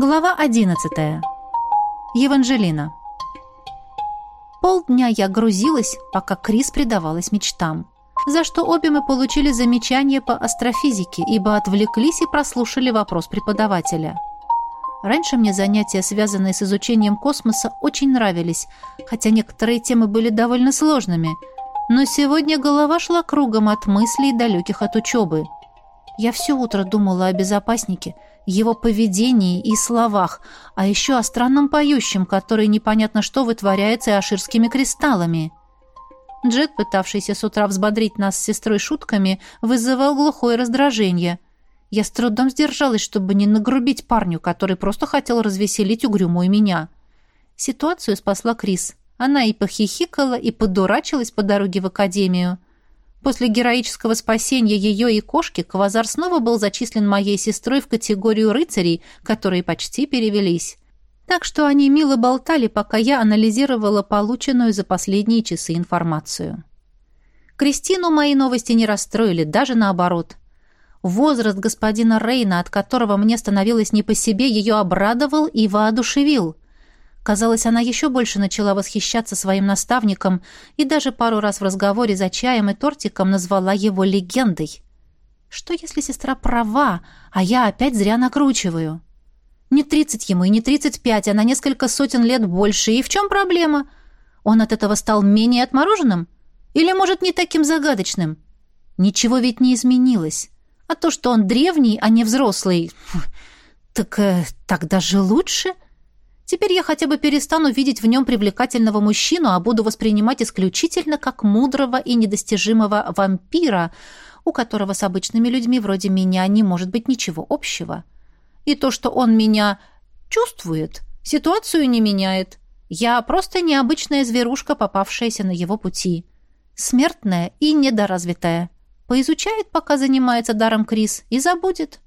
Глава 11. Евангелина. Полдня я грузилась, пока Крис предавалась мечтам, за что обе мы получили замечания по астрофизике, ибо отвлеклись и прослушали вопрос преподавателя. Раньше мне занятия, связанные с изучением космоса, очень нравились, хотя некоторые темы были довольно сложными, но сегодня голова шла кругом от мыслей, далеких от учебы. Я все утро думала о безопаснике – его поведении и словах, а еще о странном поющем, который непонятно что вытворяется и аширскими кристаллами. Джет, пытавшийся с утра взбодрить нас с сестрой шутками, вызывал глухое раздражение. Я с трудом сдержалась, чтобы не нагрубить парню, который просто хотел развеселить угрюмую меня. Ситуацию спасла Крис. Она и похихикала, и подурачилась по дороге в академию. После героического спасения ее и кошки Квазар снова был зачислен моей сестрой в категорию рыцарей, которые почти перевелись. Так что они мило болтали, пока я анализировала полученную за последние часы информацию. Кристину мои новости не расстроили, даже наоборот. Возраст господина Рейна, от которого мне становилось не по себе, ее обрадовал и воодушевил – Казалось, она еще больше начала восхищаться своим наставником и даже пару раз в разговоре за чаем и тортиком назвала его легендой. Что, если сестра права, а я опять зря накручиваю? Не тридцать ему и не тридцать пять, а на несколько сотен лет больше. И в чем проблема? Он от этого стал менее отмороженным? Или, может, не таким загадочным? Ничего ведь не изменилось. А то, что он древний, а не взрослый... Так э, так даже лучше... — Теперь я хотя бы перестану видеть в нем привлекательного мужчину, а буду воспринимать исключительно как мудрого и недостижимого вампира, у которого с обычными людьми вроде меня не может быть ничего общего. И то, что он меня чувствует, ситуацию не меняет. Я просто необычная зверушка, попавшаяся на его пути. Смертная и недоразвитая. Поизучает, пока занимается даром Крис, и забудет.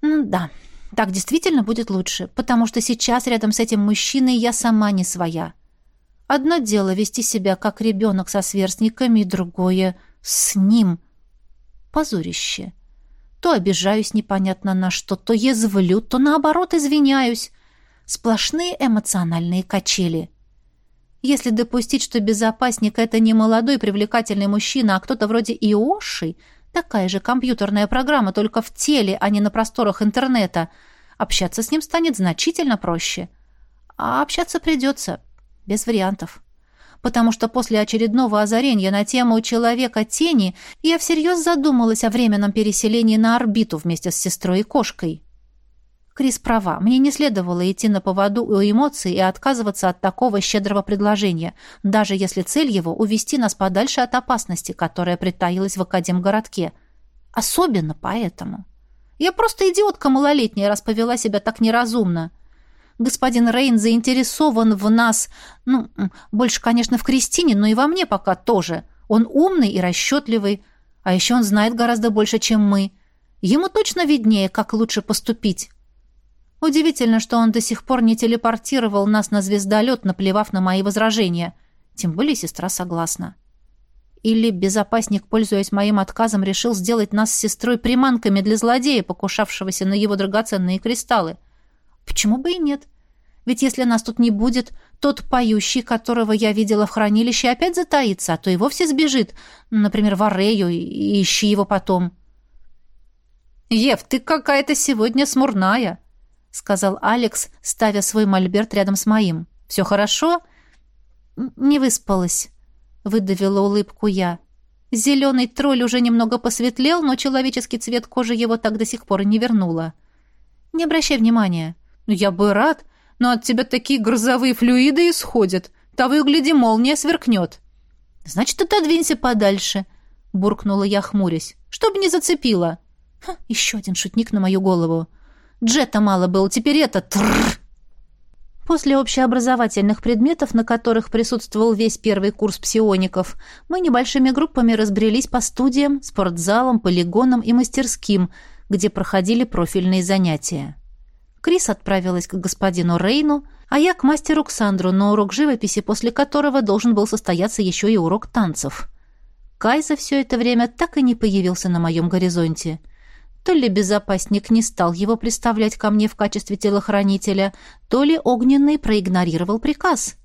Ну да, так действительно будет лучше, потому что сейчас рядом с этим мужчиной я сама не своя. Одно дело вести себя как ребенок со сверстниками, другое — с ним. Позорище. То обижаюсь непонятно на что, то язвлю, то наоборот извиняюсь. Сплошные эмоциональные качели. Если допустить, что безопасник — это не молодой привлекательный мужчина, а кто-то вроде Иоши — Такая же компьютерная программа, только в теле, а не на просторах интернета. Общаться с ним станет значительно проще. А общаться придется. Без вариантов. Потому что после очередного озарения на тему человека-тени я всерьез задумалась о временном переселении на орбиту вместе с сестрой и кошкой. Крис права. Мне не следовало идти на поводу у эмоций и отказываться от такого щедрого предложения, даже если цель его — увести нас подальше от опасности, которая притаилась в Академгородке. Особенно поэтому. Я просто идиотка малолетняя, раз повела себя так неразумно. Господин Рейн заинтересован в нас, ну, больше, конечно, в Кристине, но и во мне пока тоже. Он умный и расчетливый, а еще он знает гораздо больше, чем мы. Ему точно виднее, как лучше поступить. Удивительно, что он до сих пор не телепортировал нас на звездолет, наплевав на мои возражения. Тем более сестра согласна. Или безопасник, пользуясь моим отказом, решил сделать нас с сестрой приманками для злодея, покушавшегося на его драгоценные кристаллы. Почему бы и нет? Ведь если нас тут не будет, тот поющий, которого я видела в хранилище, опять затаится, а то и вовсе сбежит, например, в Арею, и ищи его потом. «Ев, ты какая-то сегодня смурная», сказал Алекс, ставя свой мольберт рядом с моим. «Все хорошо?» «Не выспалась», — выдавила улыбку я. Зеленый тролль уже немного посветлел, но человеческий цвет кожи его так до сих пор и не вернула. «Не обращай внимания». «Ну, я бы рад, но от тебя такие грозовые флюиды исходят. Того и гляди, молния сверкнет». «Значит, отодвинься подальше», — буркнула я, хмурясь. «Чтоб не зацепило». Ха, еще один шутник на мою голову. Джета мало было, теперь это... Тррр. После общеобразовательных предметов, на которых присутствовал весь первый курс псиоников, мы небольшими группами разбрелись по студиям, спортзалам, полигонам и мастерским, где проходили профильные занятия. Крис отправилась к господину Рейну, а я к мастеру Ксандру на урок живописи, после которого должен был состояться еще и урок танцев. Кай за все это время так и не появился на моем горизонте — То ли безопасник не стал его представлять ко мне в качестве телохранителя, то ли огненный проигнорировал приказ.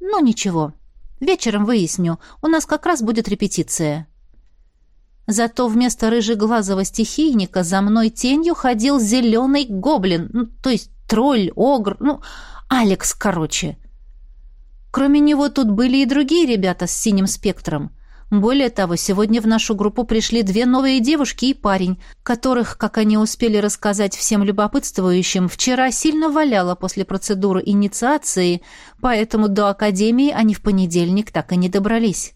Но ничего, вечером выясню, у нас как раз будет репетиция. Зато вместо рыжеглазого стихийника за мной тенью ходил зеленый гоблин, ну, то есть тролль, огр, ну, Алекс, короче. Кроме него тут были и другие ребята с синим спектром. Более того, сегодня в нашу группу пришли две новые девушки и парень, которых, как они успели рассказать всем любопытствующим, вчера сильно валяло после процедуры инициации, поэтому до академии они в понедельник так и не добрались.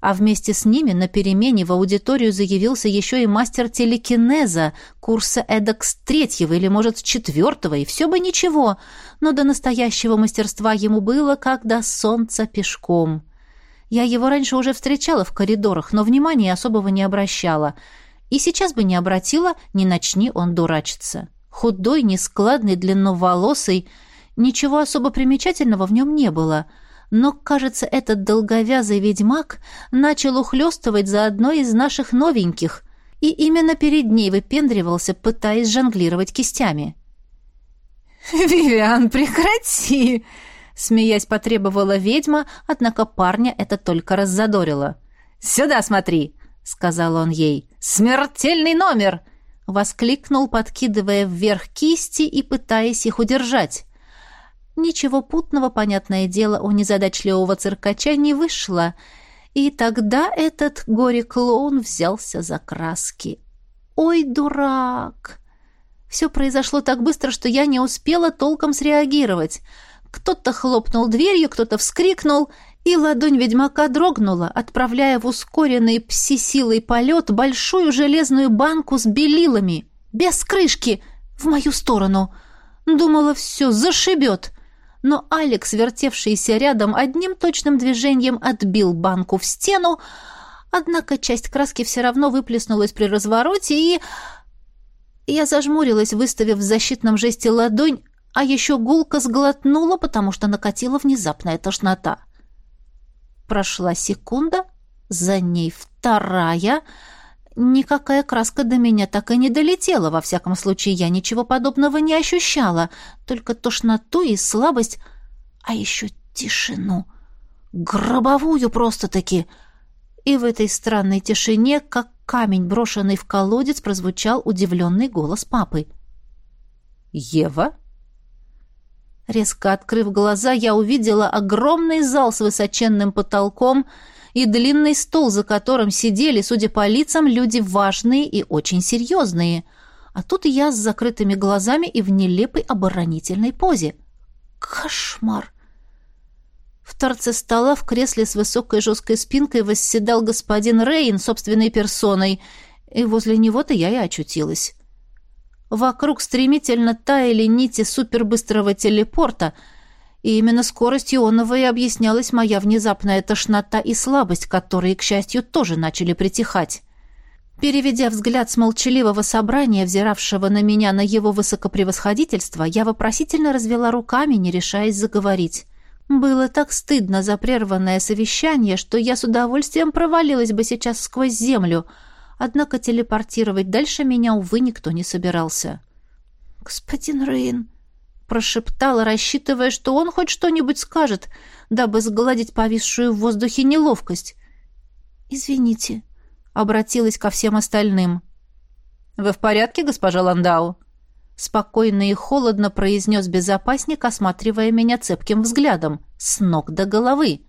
А вместе с ними на перемене в аудиторию заявился еще и мастер телекинеза курса эдак третьего или, может, четвертого, и все бы ничего, но до настоящего мастерства ему было, как до солнца пешком. Я его раньше уже встречала в коридорах, но внимания особого не обращала. И сейчас бы не обратила, не начни он дурачиться. Худой, нескладный, длинноволосый, ничего особо примечательного в нем не было — но, кажется, этот долговязый ведьмак начал ухлёстывать за одной из наших новеньких, и именно перед ней выпендривался, пытаясь жонглировать кистями. «Вивиан, прекрати!» Смеясь, потребовала ведьма, однако парня это только раззадорило. «Сюда смотри!» — сказал он ей. «Смертельный номер!» — воскликнул, подкидывая вверх кисти и пытаясь их удержать. Ничего путного, понятное дело, у незадачливого циркача не вышло, и тогда этот горе-клоун взялся за краски. «Ой, дурак!» Все произошло так быстро, что я не успела толком среагировать. Кто-то хлопнул дверью, кто-то вскрикнул, и ладонь ведьмака дрогнула, отправляя в ускоренный пси-силой полет большую железную банку с белилами, без крышки, в мою сторону. Думала, все, зашибет но Алекс, вертевшийся рядом, одним точным движением отбил банку в стену, однако часть краски все равно выплеснулась при развороте, и... Я зажмурилась, выставив в защитном жесте ладонь, а еще гулко сглотнула, потому что накатила внезапная тошнота. Прошла секунда, за ней вторая — Никакая краска до меня так и не долетела, во всяком случае я ничего подобного не ощущала, только тошноту и слабость, а еще тишину, гробовую просто-таки. И в этой странной тишине, как камень, брошенный в колодец, прозвучал удивленный голос папы. «Ева?» Резко открыв глаза, я увидела огромный зал с высоченным потолком — и длинный стол, за которым сидели, судя по лицам, люди важные и очень серьезные. А тут я с закрытыми глазами и в нелепой оборонительной позе. Кошмар! В торце стола в кресле с высокой жесткой спинкой восседал господин Рейн собственной персоной, и возле него-то я и очутилась. Вокруг стремительно таяли нити супербыстрого телепорта — и именно скоростью ионовой объяснялась моя внезапная тошнота и слабость, которые, к счастью, тоже начали притихать. Переведя взгляд с молчаливого собрания, взиравшего на меня на его высокопревосходительство, я вопросительно развела руками, не решаясь заговорить. Было так стыдно за прерванное совещание, что я с удовольствием провалилась бы сейчас сквозь землю, однако телепортировать дальше меня, увы, никто не собирался. «Господин Рейн», прошептала, рассчитывая, что он хоть что-нибудь скажет, дабы сгладить повисшую в воздухе неловкость. «Извините», — обратилась ко всем остальным. «Вы в порядке, госпожа Ландау?» Спокойно и холодно произнес безопасник, осматривая меня цепким взглядом, с ног до головы.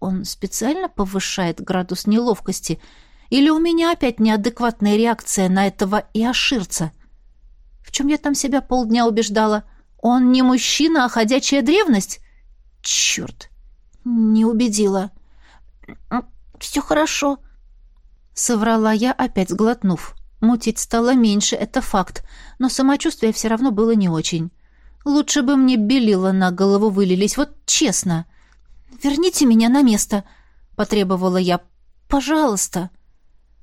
Он специально повышает градус неловкости, или у меня опять неадекватная реакция на этого иоширца? В чем я там себя полдня убеждала? Он не мужчина, а ходячая древность? Черт! Не убедила. Все хорошо. Соврала я, опять сглотнув. Мутить стало меньше, это факт, но самочувствие все равно было не очень. Лучше бы мне белила на голову вылились, вот честно. «Верните меня на место», — потребовала я. «Пожалуйста», —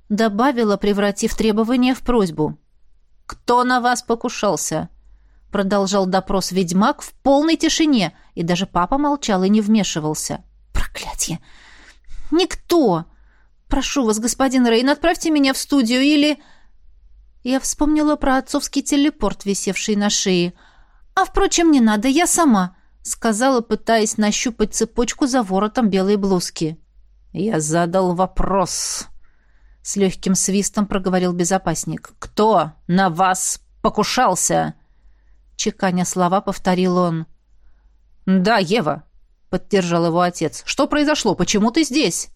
добавила, превратив требование в просьбу. «Кто на вас покушался?» Продолжал допрос ведьмак в полной тишине, и даже папа молчал и не вмешивался. «Проклятье! Никто! Прошу вас, господин Рейн, отправьте меня в студию или...» Я вспомнила про отцовский телепорт, висевший на шее. «А, впрочем, не надо, я сама», — сказала, пытаясь нащупать цепочку за воротом белой блузки. «Я задал вопрос», — с легким свистом проговорил безопасник. «Кто на вас покушался?» Чеканя слова, повторил он. «Да, Ева», — поддержал его отец. «Что произошло? Почему ты здесь?»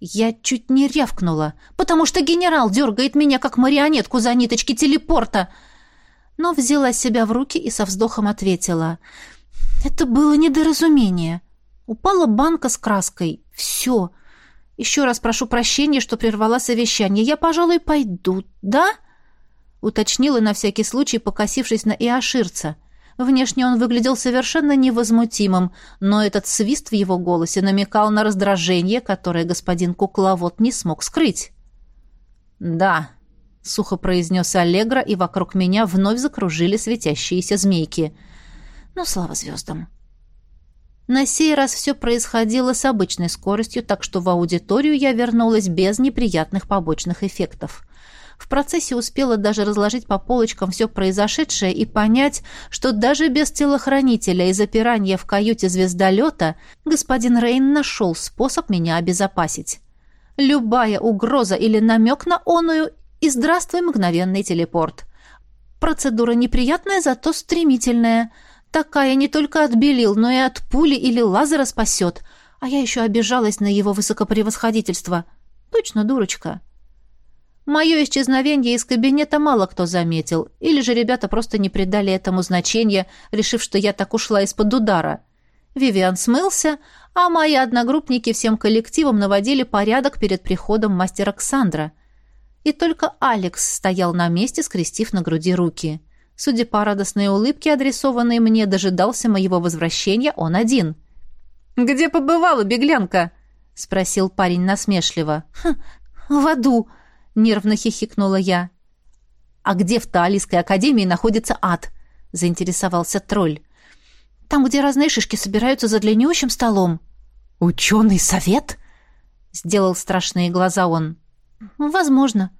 Я чуть не рявкнула, потому что генерал дергает меня, как марионетку за ниточки телепорта. Но взяла себя в руки и со вздохом ответила. Это было недоразумение. Упала банка с краской. Все. Еще раз прошу прощения, что прервала совещание. Я, пожалуй, пойду, да?» Уточнила на всякий случай, покосившись на Иоширца. Внешне он выглядел совершенно невозмутимым, но этот свист в его голосе намекал на раздражение, которое господин кукловод не смог скрыть. «Да», — сухо произнес Аллегра, и вокруг меня вновь закружили светящиеся змейки. «Ну, слава звездам!» На сей раз все происходило с обычной скоростью, так что в аудиторию я вернулась без неприятных побочных эффектов. В процессе успела даже разложить по полочкам все произошедшее и понять, что даже без телохранителя и запирания в каюте звездолета господин Рейн нашел способ меня обезопасить. Любая угроза или намек на оную и здравствуй мгновенный телепорт. Процедура неприятная, зато стремительная. Такая не только от белил, но и от пули или лазера спасет. А я еще обижалась на его высокопревосходительство. Точно дурочка. Мое исчезновение из кабинета мало кто заметил, или же ребята просто не придали этому значения, решив, что я так ушла из-под удара. Вивиан смылся, а мои одногруппники всем коллективом наводили порядок перед приходом мастера Ксандра. И только Алекс стоял на месте, скрестив на груди руки. Судя по радостной улыбке, адресованной мне, дожидался моего возвращения он один. «Где побывала, беглянка?» — спросил парень насмешливо. «Хм, «В аду», нервно хихикнула я. А где в Таалийской академии находится ад? заинтересовался тролль. Там, где разные шишки собираются за длиннющим столом. Ученый совет? сделал страшные глаза он. Возможно,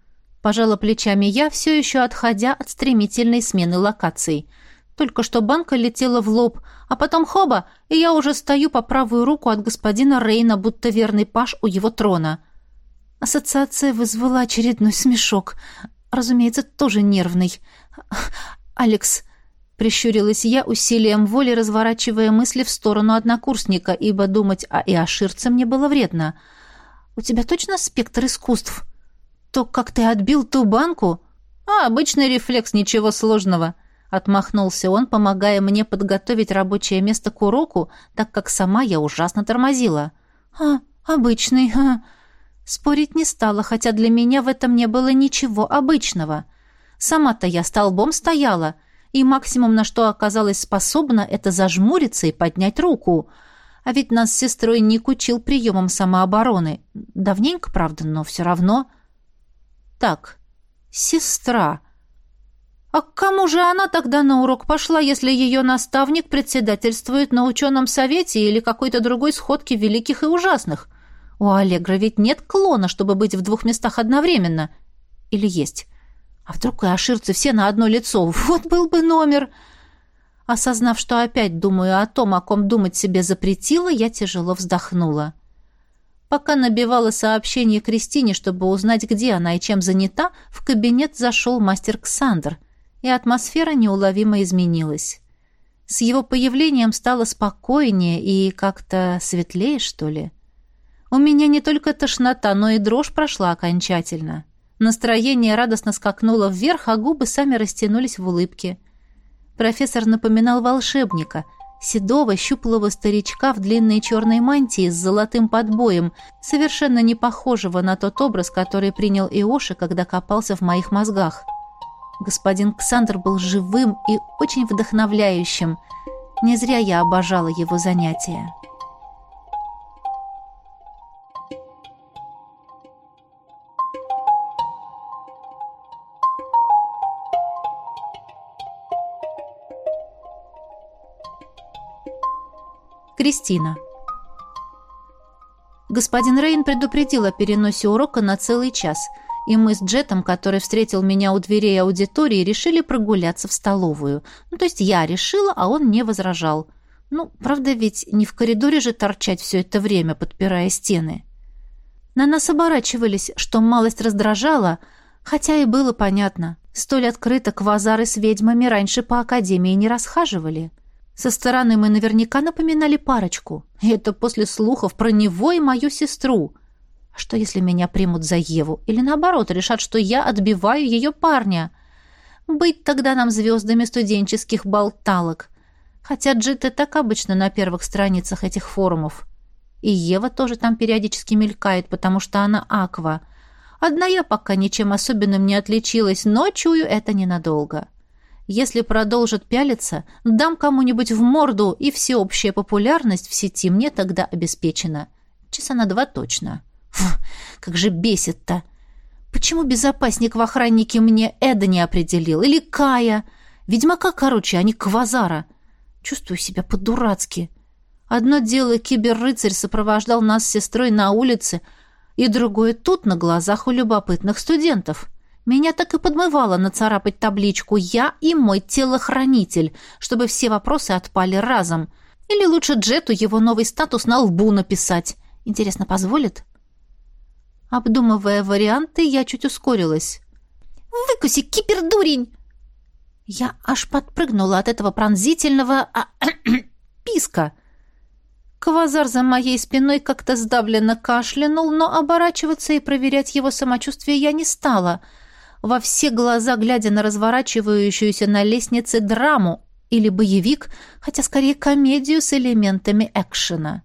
пожала плечами я, все еще отходя от стремительной смены локаций. Только что банка летела в лоб, а потом хоба, и я уже стою по правую руку от господина Рейна, будто верный паш у его трона. Ассоциация вызвала очередной смешок. Разумеется, тоже нервный. «Алекс», — прищурилась я усилием воли, разворачивая мысли в сторону однокурсника, ибо думать о Иоширце мне было вредно. «У тебя точно спектр искусств? То, как ты отбил ту банку?» «А, обычный рефлекс, ничего сложного», — отмахнулся он, помогая мне подготовить рабочее место к уроку, так как сама я ужасно тормозила. «А, обычный, а...» Спорить не стала, хотя для меня в этом не было ничего обычного. Сама-то я столбом стояла, и максимум, на что оказалась способна, это зажмуриться и поднять руку. А ведь нас с сестрой Ник учил приемом самообороны. Давненько, правда, но все равно. Так, сестра. А к кому же она тогда на урок пошла, если ее наставник председательствует на ученом совете или какой-то другой сходке великих и ужасных? У Аллегра ведь нет клона, чтобы быть в двух местах одновременно. Или есть? А вдруг и аширцы все на одно лицо? Вот был бы номер. Осознав, что опять думаю о том, о ком думать себе запретила, я тяжело вздохнула. Пока набивала сообщение Кристине, чтобы узнать, где она и чем занята, в кабинет зашел мастер Ксандр, и атмосфера неуловимо изменилась. С его появлением стало спокойнее и как-то светлее, что ли. У меня не только тошнота, но и дрожь прошла окончательно. Настроение радостно скакнуло вверх, а губы сами растянулись в улыбке. Профессор напоминал волшебника, седого, щуплого старичка в длинной черной мантии с золотым подбоем, совершенно не похожего на тот образ, который принял Иоши, когда копался в моих мозгах. Господин Ксандр был живым и очень вдохновляющим. Не зря я обожала его занятия. Кристина. Господин Рейн предупредил о переносе урока на целый час, и мы с Джетом, который встретил меня у дверей аудитории, решили прогуляться в столовую. Ну, то есть я решила, а он не возражал. Ну, правда ведь не в коридоре же торчать все это время, подпирая стены. На нас оборачивались, что малость раздражало, хотя и было понятно. Столь открыто квазары с ведьмами раньше по академии не расхаживали. Со стороны мы наверняка напоминали парочку. И это после слухов про него и мою сестру. А что, если меня примут за Еву? Или наоборот, решат, что я отбиваю ее парня? Быть тогда нам звездами студенческих болталок. Хотя Джит и так обычно на первых страницах этих форумов. И Ева тоже там периодически мелькает, потому что она аква — Одна я пока ничем особенным не отличилась, но чую это ненадолго. Если продолжит пялиться, дам кому-нибудь в морду, и всеобщая популярность в сети мне тогда обеспечена. Часа на два точно. Фу, как же бесит-то! Почему безопасник в охраннике мне Эда не определил? Или Кая? Ведьмака, короче, а не Квазара. Чувствую себя по-дурацки. Одно дело, киберрыцарь сопровождал нас с сестрой на улице — и другое тут на глазах у любопытных студентов. Меня так и подмывало нацарапать табличку «Я и мой телохранитель», чтобы все вопросы отпали разом. Или лучше Джету его новый статус на лбу написать. Интересно, позволит? Обдумывая варианты, я чуть ускорилась. «Выкуси, кипердурень!» Я аж подпрыгнула от этого пронзительного а, писка — Квазар за моей спиной как-то сдавленно кашлянул, но оборачиваться и проверять его самочувствие я не стала, во все глаза глядя на разворачивающуюся на лестнице драму или боевик, хотя скорее комедию с элементами экшена.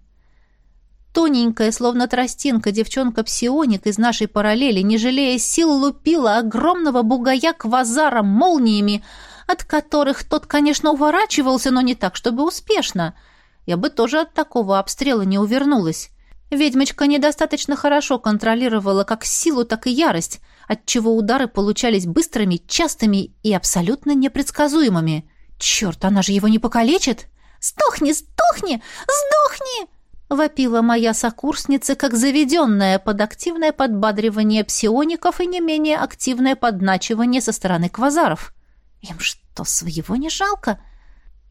Тоненькая, словно тростинка, девчонка-псионик из нашей параллели, не жалея сил, лупила огромного бугая квазара молниями, от которых тот, конечно, уворачивался, но не так, чтобы успешно — я бы тоже от такого обстрела не увернулась. Ведьмочка недостаточно хорошо контролировала как силу, так и ярость, отчего удары получались быстрыми, частыми и абсолютно непредсказуемыми. Черт, она же его не покалечит? «Сдохни, сдохни, сдохни!» вопила моя сокурсница, как заведенная под активное подбадривание псиоников и не менее активное подначивание со стороны квазаров. Им что, своего не жалко?»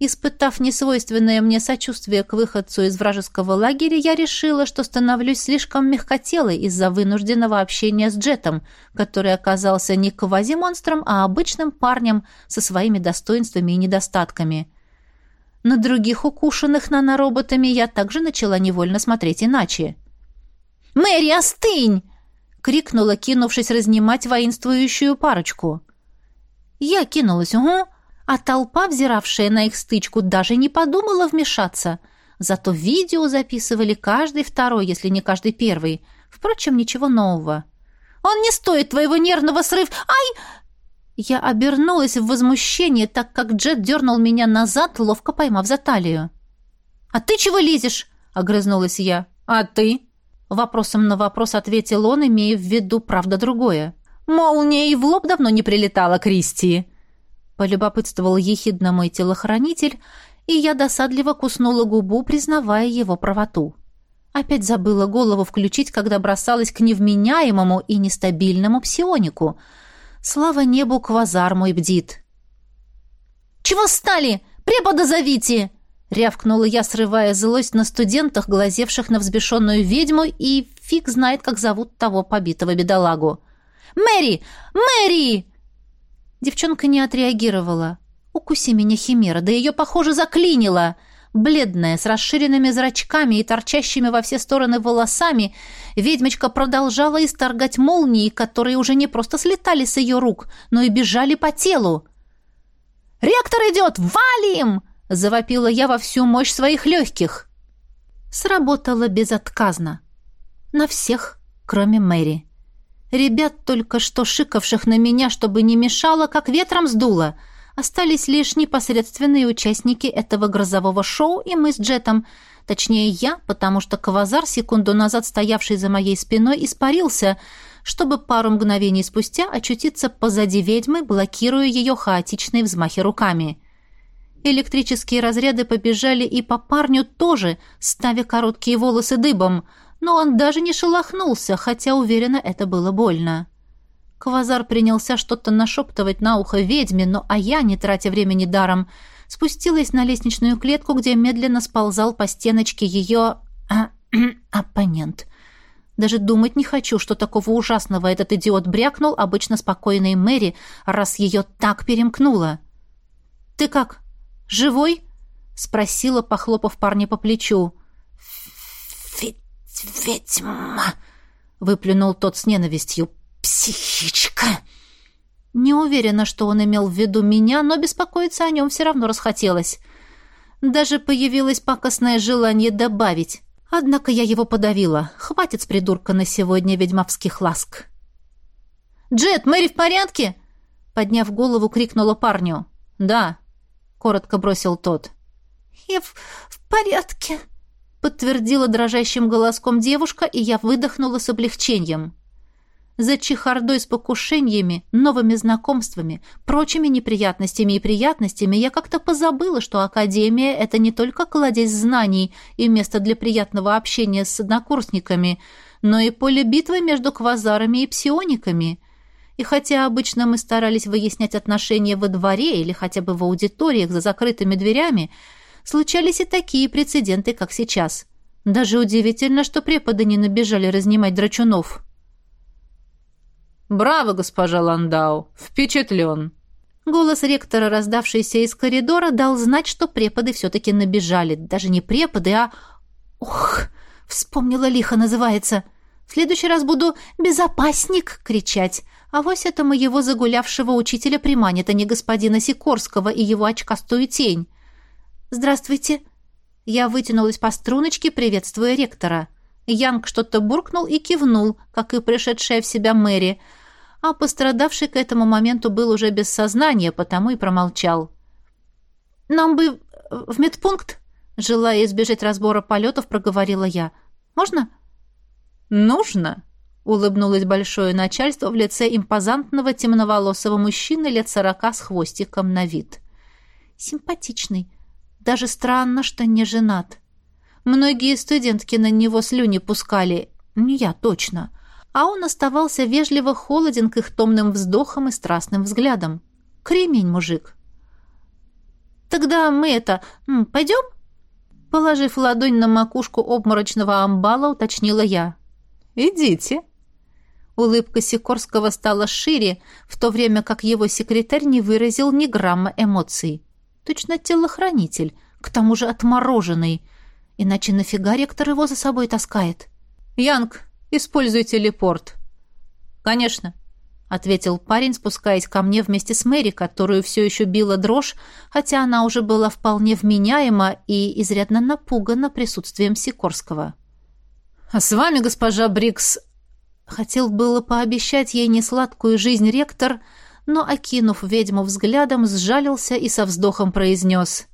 Испытав несвойственное мне сочувствие к выходцу из вражеского лагеря, я решила, что становлюсь слишком мягкотелой из-за вынужденного общения с Джетом, который оказался не квазимонстром, а обычным парнем со своими достоинствами и недостатками. На других укушенных нанороботами я также начала невольно смотреть иначе. «Мэри, остынь!» — крикнула, кинувшись разнимать воинствующую парочку. Я кинулась, угу, а толпа, взиравшая на их стычку, даже не подумала вмешаться. Зато видео записывали каждый второй, если не каждый первый. Впрочем, ничего нового. «Он не стоит твоего нервного срыва! Ай!» Я обернулась в возмущение, так как Джет дернул меня назад, ловко поймав за талию. «А ты чего лезешь?» — огрызнулась я. «А ты?» Вопросом на вопрос ответил он, имея в виду, правда, другое. «Молния и в лоб давно не прилетала, Кристи!» Полюбопытствовал ехидно мой телохранитель, и я досадливо куснула губу, признавая его правоту. Опять забыла голову включить, когда бросалась к невменяемому и нестабильному псионику. Слава небу, квазар мой бдит. «Чего стали? Препода зовите!» Рявкнула я, срывая злость на студентах, глазевших на взбешенную ведьму, и фиг знает, как зовут того побитого бедолагу. «Мэри! Мэри!» Девчонка не отреагировала. «Укуси меня, Химера, да ее, похоже, заклинило!» Бледная, с расширенными зрачками и торчащими во все стороны волосами, ведьмочка продолжала исторгать молнии, которые уже не просто слетали с ее рук, но и бежали по телу. «Ректор идет! Валим!» — завопила я во всю мощь своих легких. Сработало безотказно. На всех, кроме Мэри. Ребят, только что шикавших на меня, чтобы не мешало, как ветром сдуло. Остались лишь непосредственные участники этого грозового шоу и мы с Джетом. Точнее, я, потому что Квазар, секунду назад стоявший за моей спиной, испарился, чтобы пару мгновений спустя очутиться позади ведьмы, блокируя ее хаотичные взмахи руками. Электрические разряды побежали и по парню тоже, ставя короткие волосы дыбом — но он даже не шелохнулся, хотя, уверена, это было больно. Квазар принялся что-то нашептывать на ухо ведьме, но а я, не тратя времени даром, спустилась на лестничную клетку, где медленно сползал по стеночке ее... А, оппонент. Даже думать не хочу, что такого ужасного этот идиот брякнул обычно спокойной Мэри, раз ее так перемкнуло. «Ты как? Живой?» — спросила, похлопав парня по плечу. «Ведьма!» — выплюнул тот с ненавистью. «Психичка!» Не уверена, что он имел в виду меня, но беспокоиться о нем все равно расхотелось. Даже появилось пакостное желание добавить. Однако я его подавила. Хватит с придурка на сегодня ведьмовских ласк. «Джет, Мэри в порядке?» Подняв голову, крикнула парню. «Да», — коротко бросил тот. «Я в, в порядке», — подтвердила дрожащим голоском девушка, и я выдохнула с облегчением. За чехардой с покушениями, новыми знакомствами, прочими неприятностями и приятностями я как-то позабыла, что Академия — это не только кладезь знаний и место для приятного общения с однокурсниками, но и поле битвы между квазарами и псиониками. И хотя обычно мы старались выяснять отношения во дворе или хотя бы в аудиториях за закрытыми дверями, случались и такие прецеденты, как сейчас. Даже удивительно, что преподы не набежали разнимать драчунов. «Браво, госпожа Ландау! Впечатлен!» Голос ректора, раздавшийся из коридора, дал знать, что преподы все-таки набежали. Даже не преподы, а... Ух! Вспомнила лихо называется. В следующий раз буду «безопасник» кричать. А вось это моего загулявшего учителя приманит, а не господина Сикорского и его очкастую тень. «Здравствуйте!» Я вытянулась по струночке, приветствуя ректора. Янг что-то буркнул и кивнул, как и пришедшая в себя Мэри — а пострадавший к этому моменту был уже без сознания, потому и промолчал. «Нам бы в медпункт?» Желая избежать разбора полетов, проговорила я. «Можно?» «Нужно», — улыбнулось большое начальство в лице импозантного темноволосого мужчины лет сорока с хвостиком на вид. «Симпатичный. Даже странно, что не женат. Многие студентки на него слюни пускали. Не я точно а он оставался вежливо холоден к их томным вздохам и страстным взглядам. Кремень, мужик. «Тогда мы это... пойдем?» Положив ладонь на макушку обморочного амбала, уточнила я. «Идите». Улыбка Сикорского стала шире, в то время как его секретарь не выразил ни грамма эмоций. Точно телохранитель, к тому же отмороженный. Иначе нафига ректор его за собой таскает? «Янг, Используй телепорт». «Конечно», — ответил парень, спускаясь ко мне вместе с Мэри, которую все еще била дрожь, хотя она уже была вполне вменяема и изрядно напугана присутствием Сикорского. «А с вами, госпожа Брикс...» Хотел было пообещать ей несладкую жизнь ректор, но, окинув ведьму взглядом, сжалился и со вздохом произнес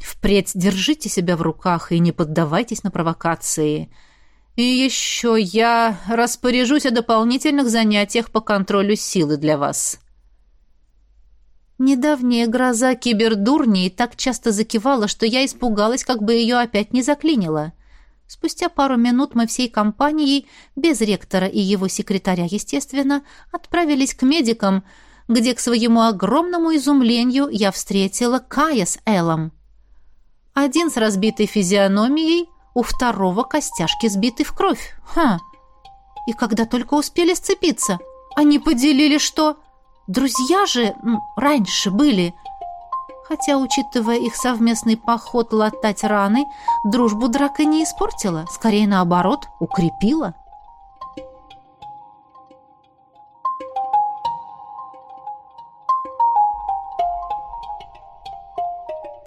«Впредь держите себя в руках и не поддавайтесь на провокации». И еще я распоряжусь о дополнительных занятиях по контролю силы для вас. Недавняя гроза кибердурней так часто закивала, что я испугалась, как бы ее опять не заклинило. Спустя пару минут мы всей компанией, без ректора и его секретаря, естественно, отправились к медикам, где, к своему огромному изумлению, я встретила Кая с Эллом. Один с разбитой физиономией, у второго костяшки сбиты в кровь. Ха! И когда только успели сцепиться, они поделили, что... Друзья же раньше были. Хотя, учитывая их совместный поход латать раны, дружбу драка не испортила, скорее наоборот, укрепила.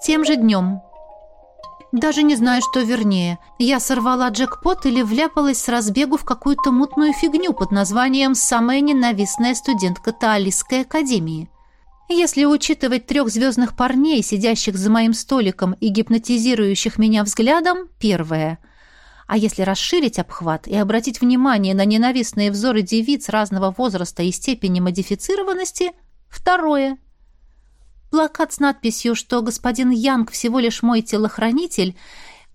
Тем же днем даже не знаю, что вернее. Я сорвала джекпот или вляпалась с разбегу в какую-то мутную фигню под названием «Самая ненавистная студентка Таалисской академии». Если учитывать трех звездных парней, сидящих за моим столиком и гипнотизирующих меня взглядом, первое. А если расширить обхват и обратить внимание на ненавистные взоры девиц разного возраста и степени модифицированности, второе. Плакат с надписью, что господин Янг всего лишь мой телохранитель,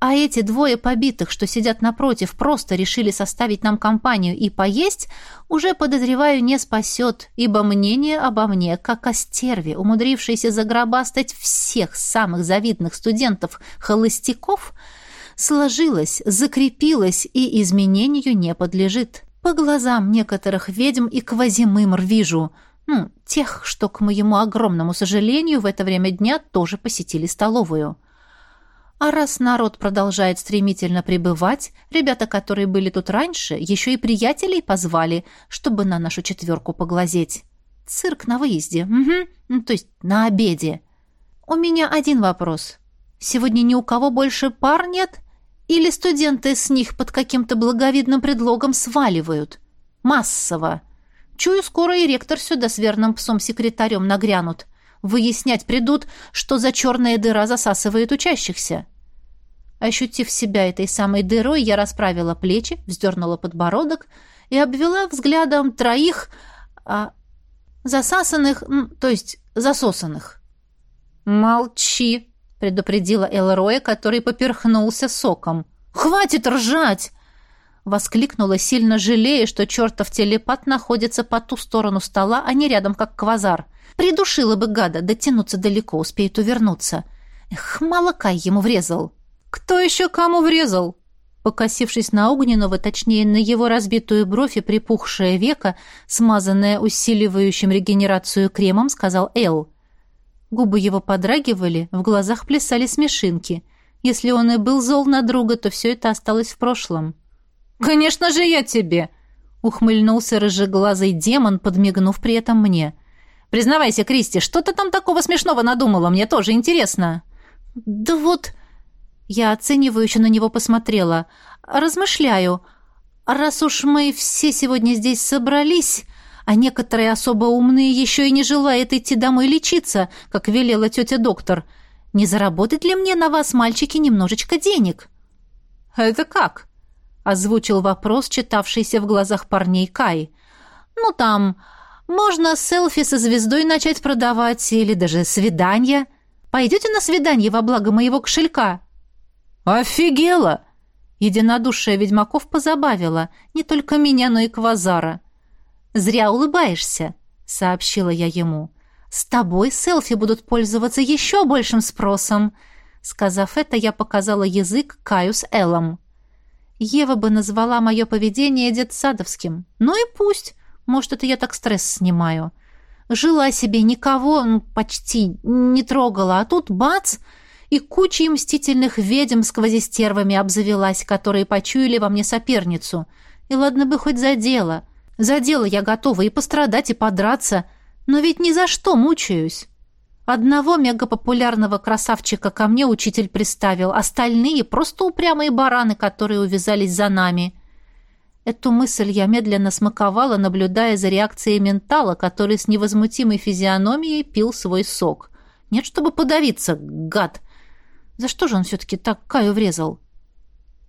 а эти двое побитых, что сидят напротив, просто решили составить нам компанию и поесть, уже, подозреваю, не спасет, ибо мнение обо мне, как о стерве, умудрившейся загробастать всех самых завидных студентов-холостяков, сложилось, закрепилось и изменению не подлежит. По глазам некоторых ведьм и квазимымр вижу, ну, тех, что, к моему огромному сожалению, в это время дня тоже посетили столовую. А раз народ продолжает стремительно прибывать, ребята, которые были тут раньше, еще и приятелей позвали, чтобы на нашу четверку поглазеть. Цирк на выезде, угу, ну, то есть на обеде. У меня один вопрос. Сегодня ни у кого больше пар нет? Или студенты с них под каким-то благовидным предлогом сваливают? Массово. Чую, скоро и ректор сюда с верным псом-секретарем нагрянут. Выяснять придут, что за черная дыра засасывает учащихся. Ощутив себя этой самой дырой, я расправила плечи, вздернула подбородок и обвела взглядом троих, а, засасанных, то есть засосанных. «Молчи!» — предупредила Элроя, который поперхнулся соком. «Хватит ржать!» — воскликнула, сильно жалея, что чертов телепат находится по ту сторону стола, а не рядом, как квазар. Придушила бы гада, дотянуться далеко, успеет увернуться. Эх, молока ему врезал. «Кто еще кому врезал?» Покосившись на Огненного, точнее, на его разбитую бровь и припухшее веко, смазанное усиливающим регенерацию кремом, сказал Эл. Губы его подрагивали, в глазах плясали смешинки. Если он и был зол на друга, то все это осталось в прошлом. «Конечно же я тебе!» — ухмыльнулся рыжеглазый демон, подмигнув при этом мне. «Признавайся, Кристи, что ты там такого смешного надумала? Мне тоже интересно». «Да вот...» Я оценивающе на него посмотрела. «Размышляю. Раз уж мы все сегодня здесь собрались, а некоторые особо умные еще и не желают идти домой лечиться, как велела тетя доктор, не заработать ли мне на вас, мальчики, немножечко денег?» «Это как?» — озвучил вопрос, читавшийся в глазах парней Кай. «Ну, там, можно селфи со звездой начать продавать или даже свидание. Пойдете на свидание во благо моего кошелька?» «Офигела!» Единодушие ведьмаков позабавило не только меня, но и Квазара. «Зря улыбаешься», — сообщила я ему. «С тобой селфи будут пользоваться еще большим спросом». Сказав это, я показала язык Каю с Эллом. Ева бы назвала мое поведение детсадовским. Ну и пусть. Может, это я так стресс снимаю. Жила себе, никого почти не трогала, а тут бац — и кучей мстительных ведьм с квазистервами обзавелась, которые почуяли во мне соперницу. И ладно бы хоть за дело. За дело я готова и пострадать, и подраться, но ведь ни за что мучаюсь. Одного мегапопулярного красавчика ко мне учитель приставил, остальные — просто упрямые бараны, которые увязались за нами. Эту мысль я медленно смаковала, наблюдая за реакцией ментала, который с невозмутимой физиономией пил свой сок. Нет, чтобы подавиться, гад! За что же он все-таки так Каю врезал?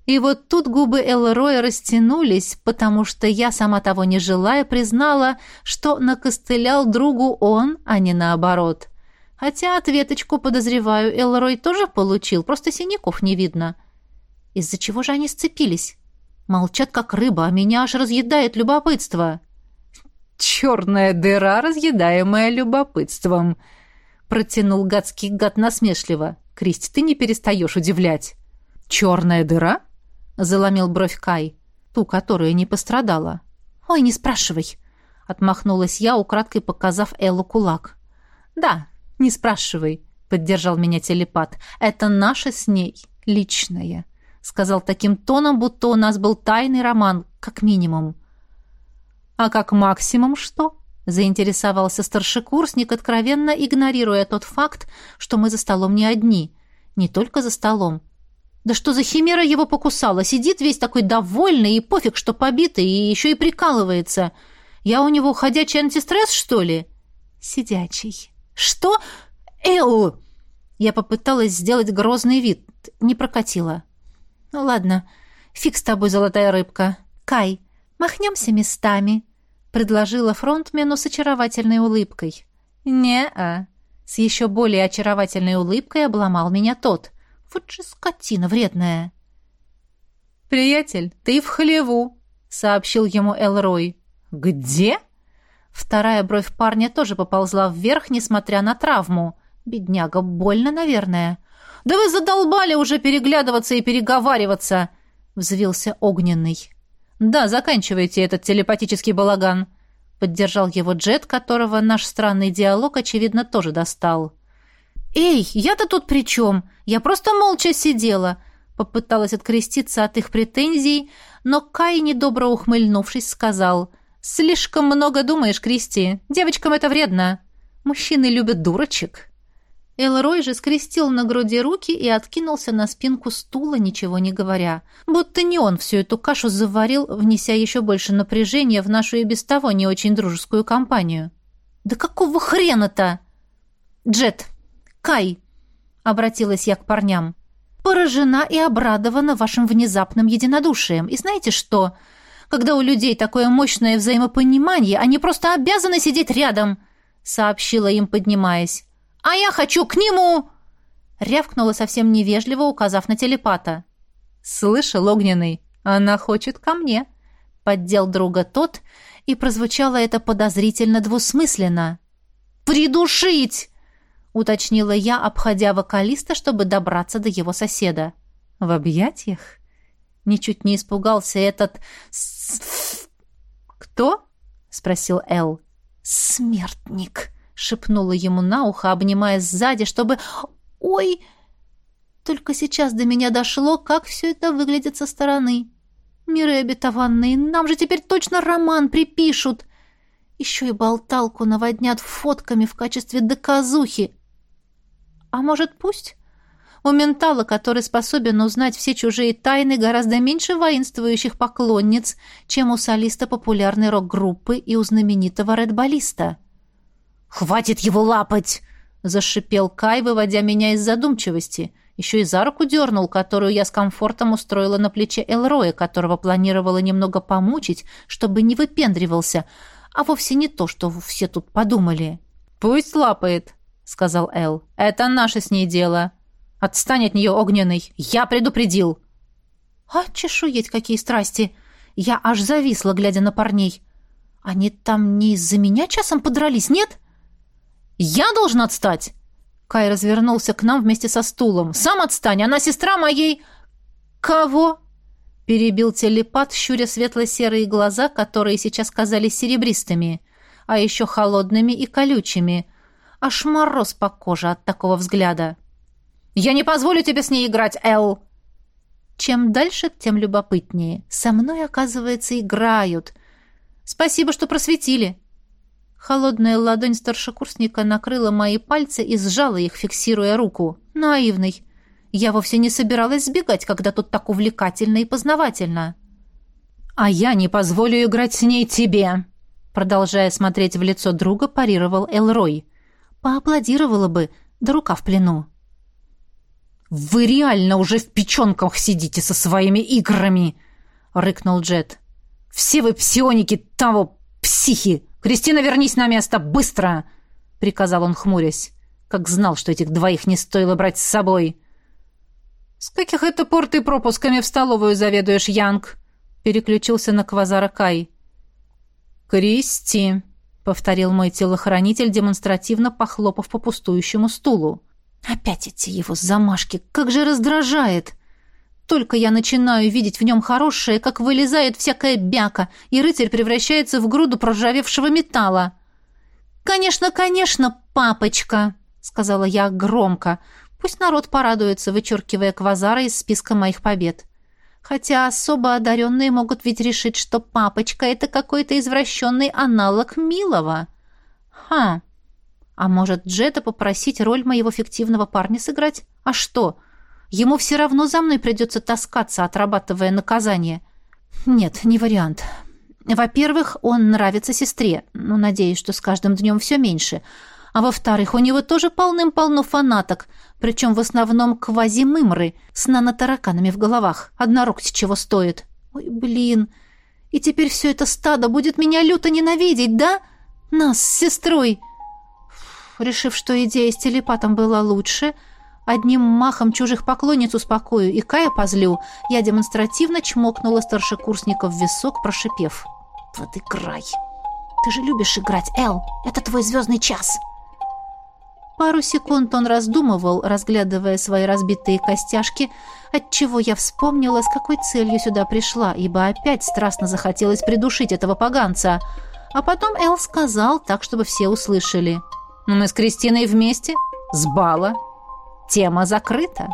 И вот тут губы Элроя растянулись, потому что я, сама того не желая, признала, что накостылял другу он, а не наоборот. Хотя ответочку, подозреваю, Элрой тоже получил, просто синяков не видно. Из-за чего же они сцепились? Молчат, как рыба, а меня аж разъедает любопытство. «Черная дыра, разъедаемая любопытством», — протянул гадский гад насмешливо. Кристи, ты не перестаешь удивлять. «Черная дыра?» — заломил бровь Кай. «Ту, которая не пострадала». «Ой, не спрашивай!» — отмахнулась я, украдкой показав Эллу кулак. «Да, не спрашивай», — поддержал меня телепат. «Это наше с ней личное», — сказал таким тоном, будто у нас был тайный роман, как минимум. «А как максимум что?» Заинтересовался старшекурсник, откровенно игнорируя тот факт, что мы за столом не одни. Не только за столом. Да что за химера его покусала? Сидит весь такой довольный и пофиг, что побитый, и еще и прикалывается. Я у него ходячий антистресс, что ли? Сидячий. Что? Эл! Я попыталась сделать грозный вид. Не прокатила. Ну ладно, фиг с тобой, золотая рыбка. Кай, махнемся местами предложила фронтмену с очаровательной улыбкой. «Не-а». С еще более очаровательной улыбкой обломал меня тот. Вот же скотина вредная. «Приятель, ты в хлеву», — сообщил ему Элрой. «Где?» Вторая бровь парня тоже поползла вверх, несмотря на травму. Бедняга, больно, наверное. «Да вы задолбали уже переглядываться и переговариваться!» — взвился Огненный. «Да, заканчивайте этот телепатический балаган», — поддержал его Джет, которого наш странный диалог, очевидно, тоже достал. «Эй, я-то тут при чем? Я просто молча сидела!» Попыталась откреститься от их претензий, но Кай, недобро ухмыльнувшись, сказал — «Слишком много думаешь, Кристи. Девочкам это вредно. Мужчины любят дурочек». Элрой же скрестил на груди руки и откинулся на спинку стула, ничего не говоря. Будто не он всю эту кашу заварил, внеся еще больше напряжения в нашу и без того не очень дружескую компанию. «Да какого хрена-то?» «Джет! Кай!» — обратилась я к парням. «Поражена и обрадована вашим внезапным единодушием. И знаете что? Когда у людей такое мощное взаимопонимание, они просто обязаны сидеть рядом», — сообщила им, поднимаясь. «А я хочу к нему!» Рявкнула совсем невежливо, указав на телепата. «Слышал, Огненный, она хочет ко мне», — поддел друга тот, и прозвучало это подозрительно двусмысленно. «Придушить!» — уточнила я, обходя вокалиста, чтобы добраться до его соседа. «В объятиях?» Ничуть не испугался этот... «Кто?» — спросил Эл. «Смертник», — шепнула ему на ухо, обнимая сзади, чтобы... «Ой!» Только сейчас до меня дошло, как все это выглядит со стороны. Миры обетованные, нам же теперь точно роман припишут. Еще и болталку наводнят фотками в качестве доказухи. А может, пусть? У ментала, который способен узнать все чужие тайны, гораздо меньше воинствующих поклонниц, чем у солиста популярной рок-группы и у знаменитого редболиста. «Хватит его лапать!» — зашипел Кай, выводя меня из задумчивости. Еще и за руку дернул, которую я с комфортом устроила на плече Элроя, которого планировала немного помучить, чтобы не выпендривался, а вовсе не то, что все тут подумали. «Пусть лапает», — сказал Эл. «Это наше с ней дело». Отстань от нее, огненный! Я предупредил!» «А чешуеть какие страсти!» Я аж зависла, глядя на парней. «Они там не из-за меня часом подрались, нет?» «Я должен отстать!» Кай развернулся к нам вместе со стулом. «Сам отстань! Она сестра моей...» «Кого?» Перебил телепат, щуря светло-серые глаза, которые сейчас казались серебристыми, а еще холодными и колючими. Аж мороз по коже от такого взгляда. Я не позволю тебе с ней играть, Эл!» Чем дальше, тем любопытнее. Со мной, оказывается, играют. Спасибо, что просветили. Холодная ладонь старшекурсника накрыла мои пальцы и сжала их, фиксируя руку. Наивный. Я вовсе не собиралась сбегать, когда тут так увлекательно и познавательно. «А я не позволю играть с ней тебе!» Продолжая смотреть в лицо друга, парировал Элрой. «Поаплодировала бы, да рука в плену». «Вы реально уже в печенках сидите со своими играми!» — рыкнул Джет. «Все вы псионики того психи! Кристина, вернись на место, быстро!» — приказал он, хмурясь. Как знал, что этих двоих не стоило брать с собой. «С каких это пор ты пропусками в столовую заведуешь, Янг?» — переключился на Квазара Кай. «Кристи!» — повторил мой телохранитель, демонстративно похлопав по пустующему стулу. Опять эти его замашки, как же раздражает! Только я начинаю видеть в нем хорошее, как вылезает всякая бяка, и рыцарь превращается в груду проржавевшего металла. «Конечно, конечно, папочка!» — сказала я громко. Пусть народ порадуется, вычеркивая квазара из списка моих побед. Хотя особо одаренные могут ведь решить, что папочка — это какой-то извращенный аналог милого. Ха! А может, Джета попросить роль моего фиктивного парня сыграть? А что? Ему все равно за мной придется таскаться, отрабатывая наказание. Нет, не вариант. Во-первых, он нравится сестре. Ну, надеюсь, что с каждым днем все меньше. А во-вторых, у него тоже полным-полно фанаток, причем в основном квазимымры с нанотараканами в головах. Однорогти чего стоит. Ой, блин. И теперь все это стадо будет меня люто ненавидеть, да? Нас с сестрой. Решив, что идея с телепатом была лучше, Одним махом чужих поклонниц успокою и Кая позлю, я демонстративно чмокнула старшекурсника в висок, прошипев. «Вот играй! Ты же любишь играть, Эл! Это твой звездный час!» Пару секунд он раздумывал, разглядывая свои разбитые костяшки, отчего я вспомнила, с какой целью сюда пришла, ибо опять страстно захотелось придушить этого поганца. А потом Эл сказал так, чтобы все услышали. «Ну, мы с Кристиной вместе? С бала. Тема закрыта».